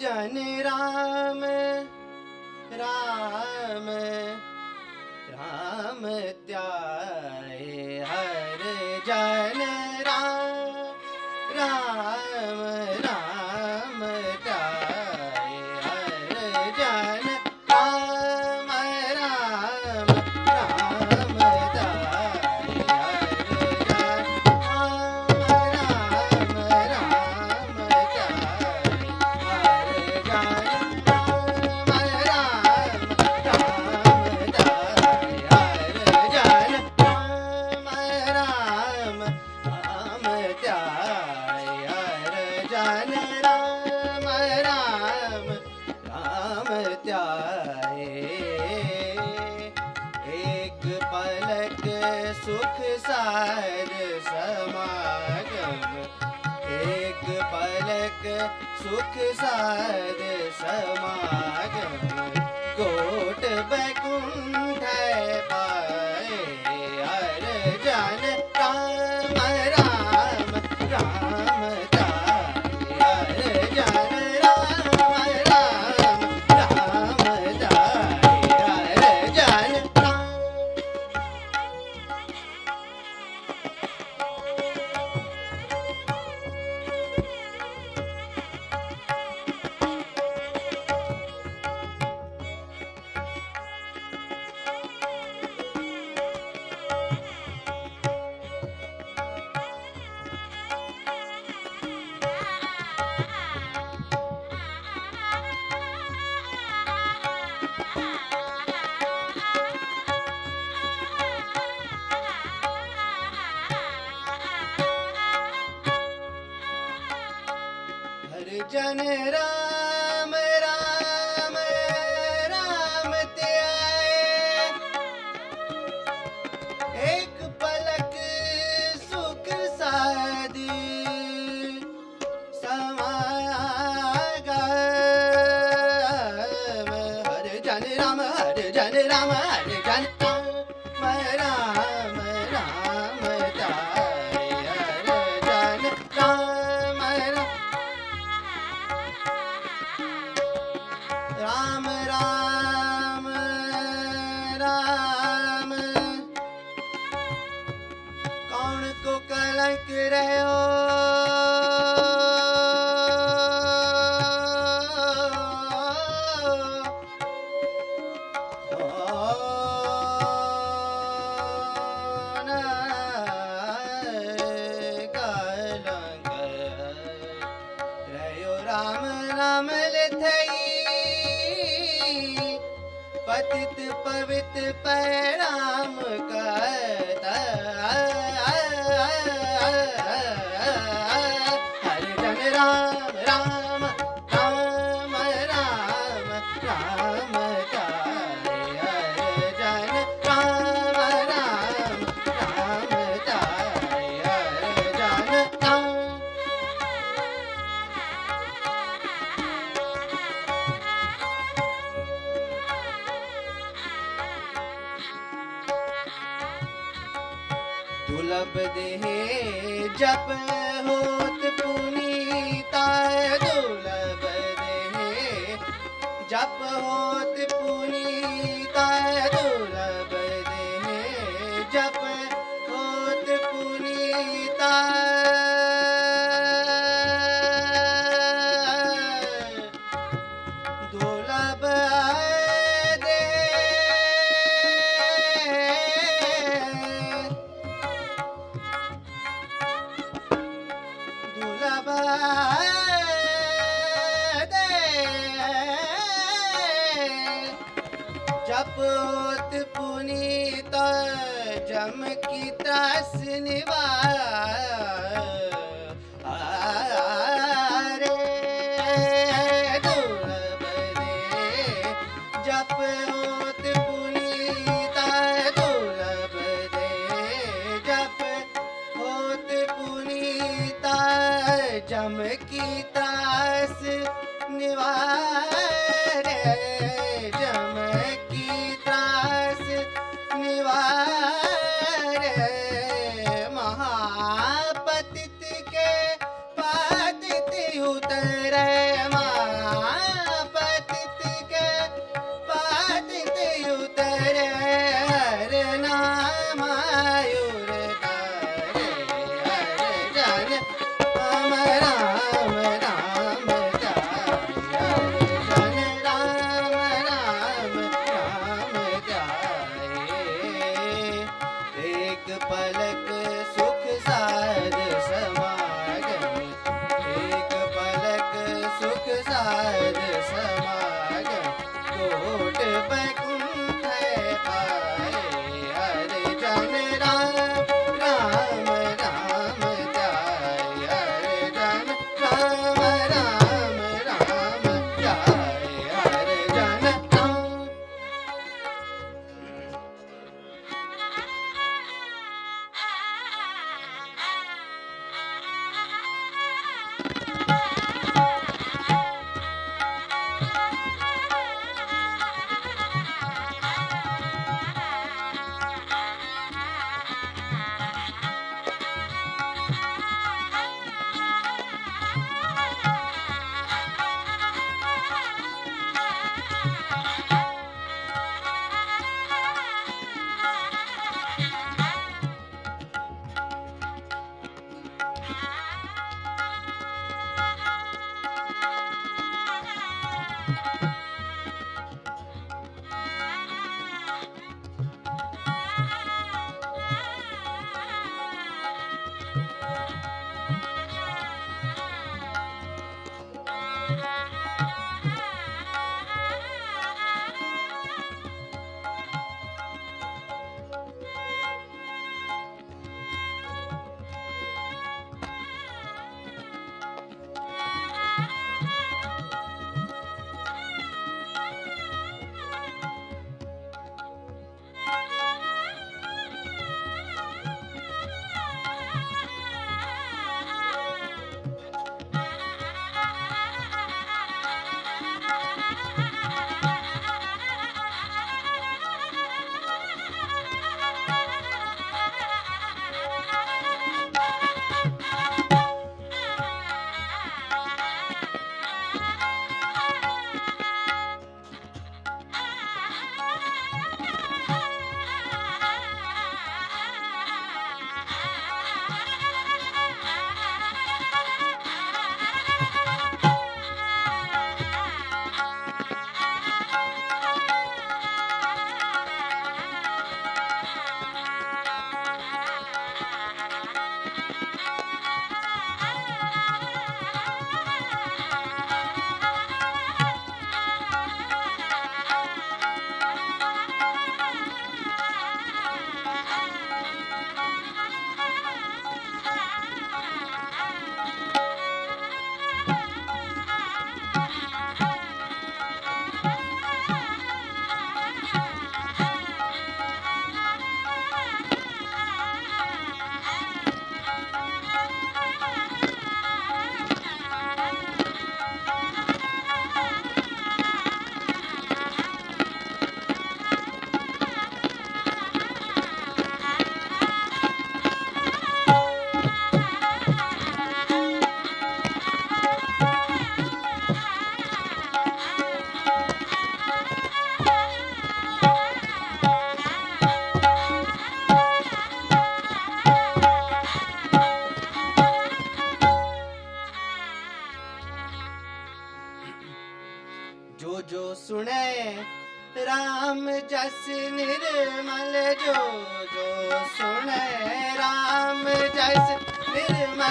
जन राम राम राम ਧਿਆਏ ਇੱਕ ਪਲਕ ਸੁਖ ਸਾਰ ਸਮਾਗਮ ਇੱਕ ਪਲਕ ਸੁਖ ਸਾਰ ਸਮਾਗਮ ਕੋਟ ਬੈਕੁੰਡ Era ਪਤਿਤ ਪਵਿਤ ਪੈ ਰਾਮ ਜਪ ਹੋਤ ਪੁਨੀਤਾ ਦੁਲਬ ਦੇ ਜਪ पोत पुनीत जम की तस जम की तास निवार रे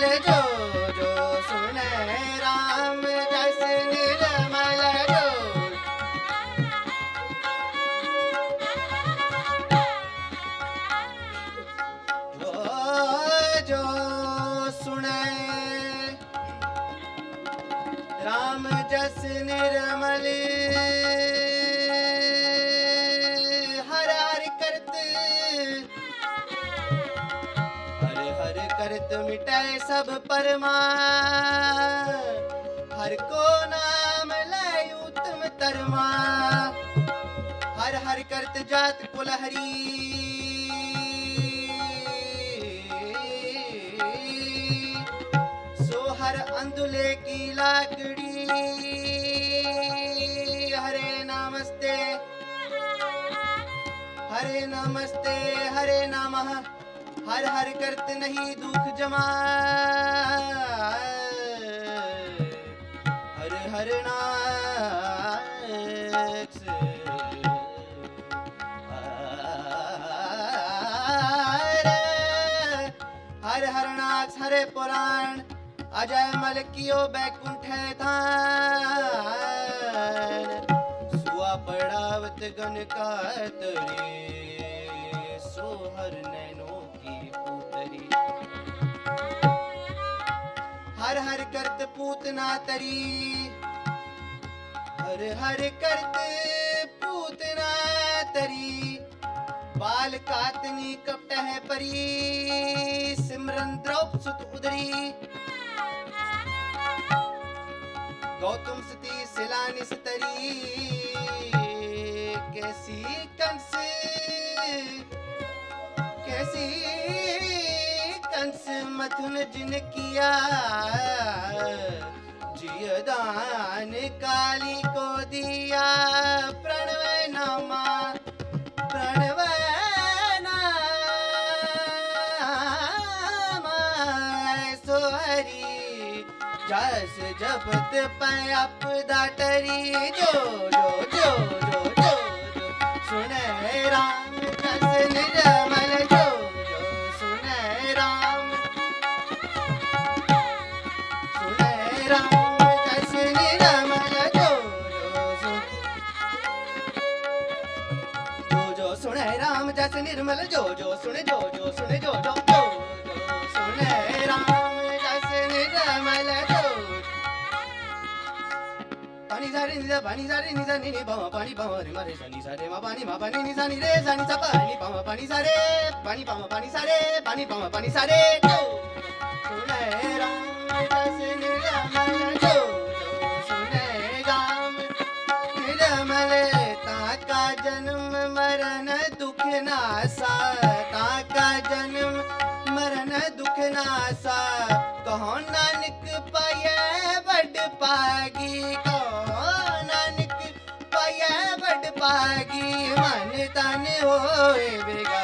ਜੋ ਜੋ ਸੁਨੇ ਰਾ करत मिटाए सब परमा हर को नाम ले उत्तम तरमा। हर हर करत जात कुल हरी सो हर अंधुले की लाकड़ी। हरे नमस्ते। हरे नमस्ते, हरे नमः। ਹਰ ਹਰ ਕਰਤ ਨਹੀਂ ਦੁਖ ਜਮਾ ਹਰ ਹਰ ਨਾਮ ਹਰ ਹਰਨਾਥ ਹਰੇ ਪੁਰਾਣ। ਅਜੈ ਮਲਕਿਓ ਬੈਕੁੰਠੇ ਥਾਨ। ਸੁਆ ਪੜਾਵਤ ਗਨ ਕਾ ਤਰੇ ਸੋ ਹਰਨੇ ਹਰ ਹਰ ਕਰਤ ਪੂਤ ਨਾ ਤਰੀ। ਹਰ ਹਰ ਕਰਤ ਪੂਤ ਨਾ ਤਰੀ। ਬਾਲ ਕਾਤਨੀ ਕਪਟ ਹੈ ਪਰੀ, ਸਿਮਰਨ ਦ੍ਰੋਪ ਸੁਤ ਉਦਰੀ। ਗੌਤਮ ਸਤੀ ਸਿਲਾਨਿਸ ਤਰੀ। मथुन जिन किया जियदान काली को दिया प्रणव नामा प्रणव नामा सो हरि जस जपत पैप दाटरी जो जो जो जो जो जो सुने राम जस निर्मल राम जस निर्मल जो जो सुने जो जो सुने जो जो जो जो सुने राम जस निर्मल जो पानी सारे निजा पानी सारे निजा नि नि पामा पानी पामा रे मारे सनी सारे मा पानी मा पानी नि सानी रे सानी सा पानी पामा पानी सारे पानी पामा पानी सारे पानी पामा पानी सारे जो सुने राम जस निर्मल ਵਿਨਾਸਾ ਜਨਮ ਮਰਨ ਦੁਖ ਨਾਸਾ ਕਹੋ ਨਾਨਕ ਪਾਇਐ ਵੱਡ ਪਾਗੀ ਕਹੋ ਨਾਨਕ ਪਾਇਐ ਵੱਡ ਪਾਗੀ ਮਨ ਤਨ ਹੋਏ ਬਿਗਾ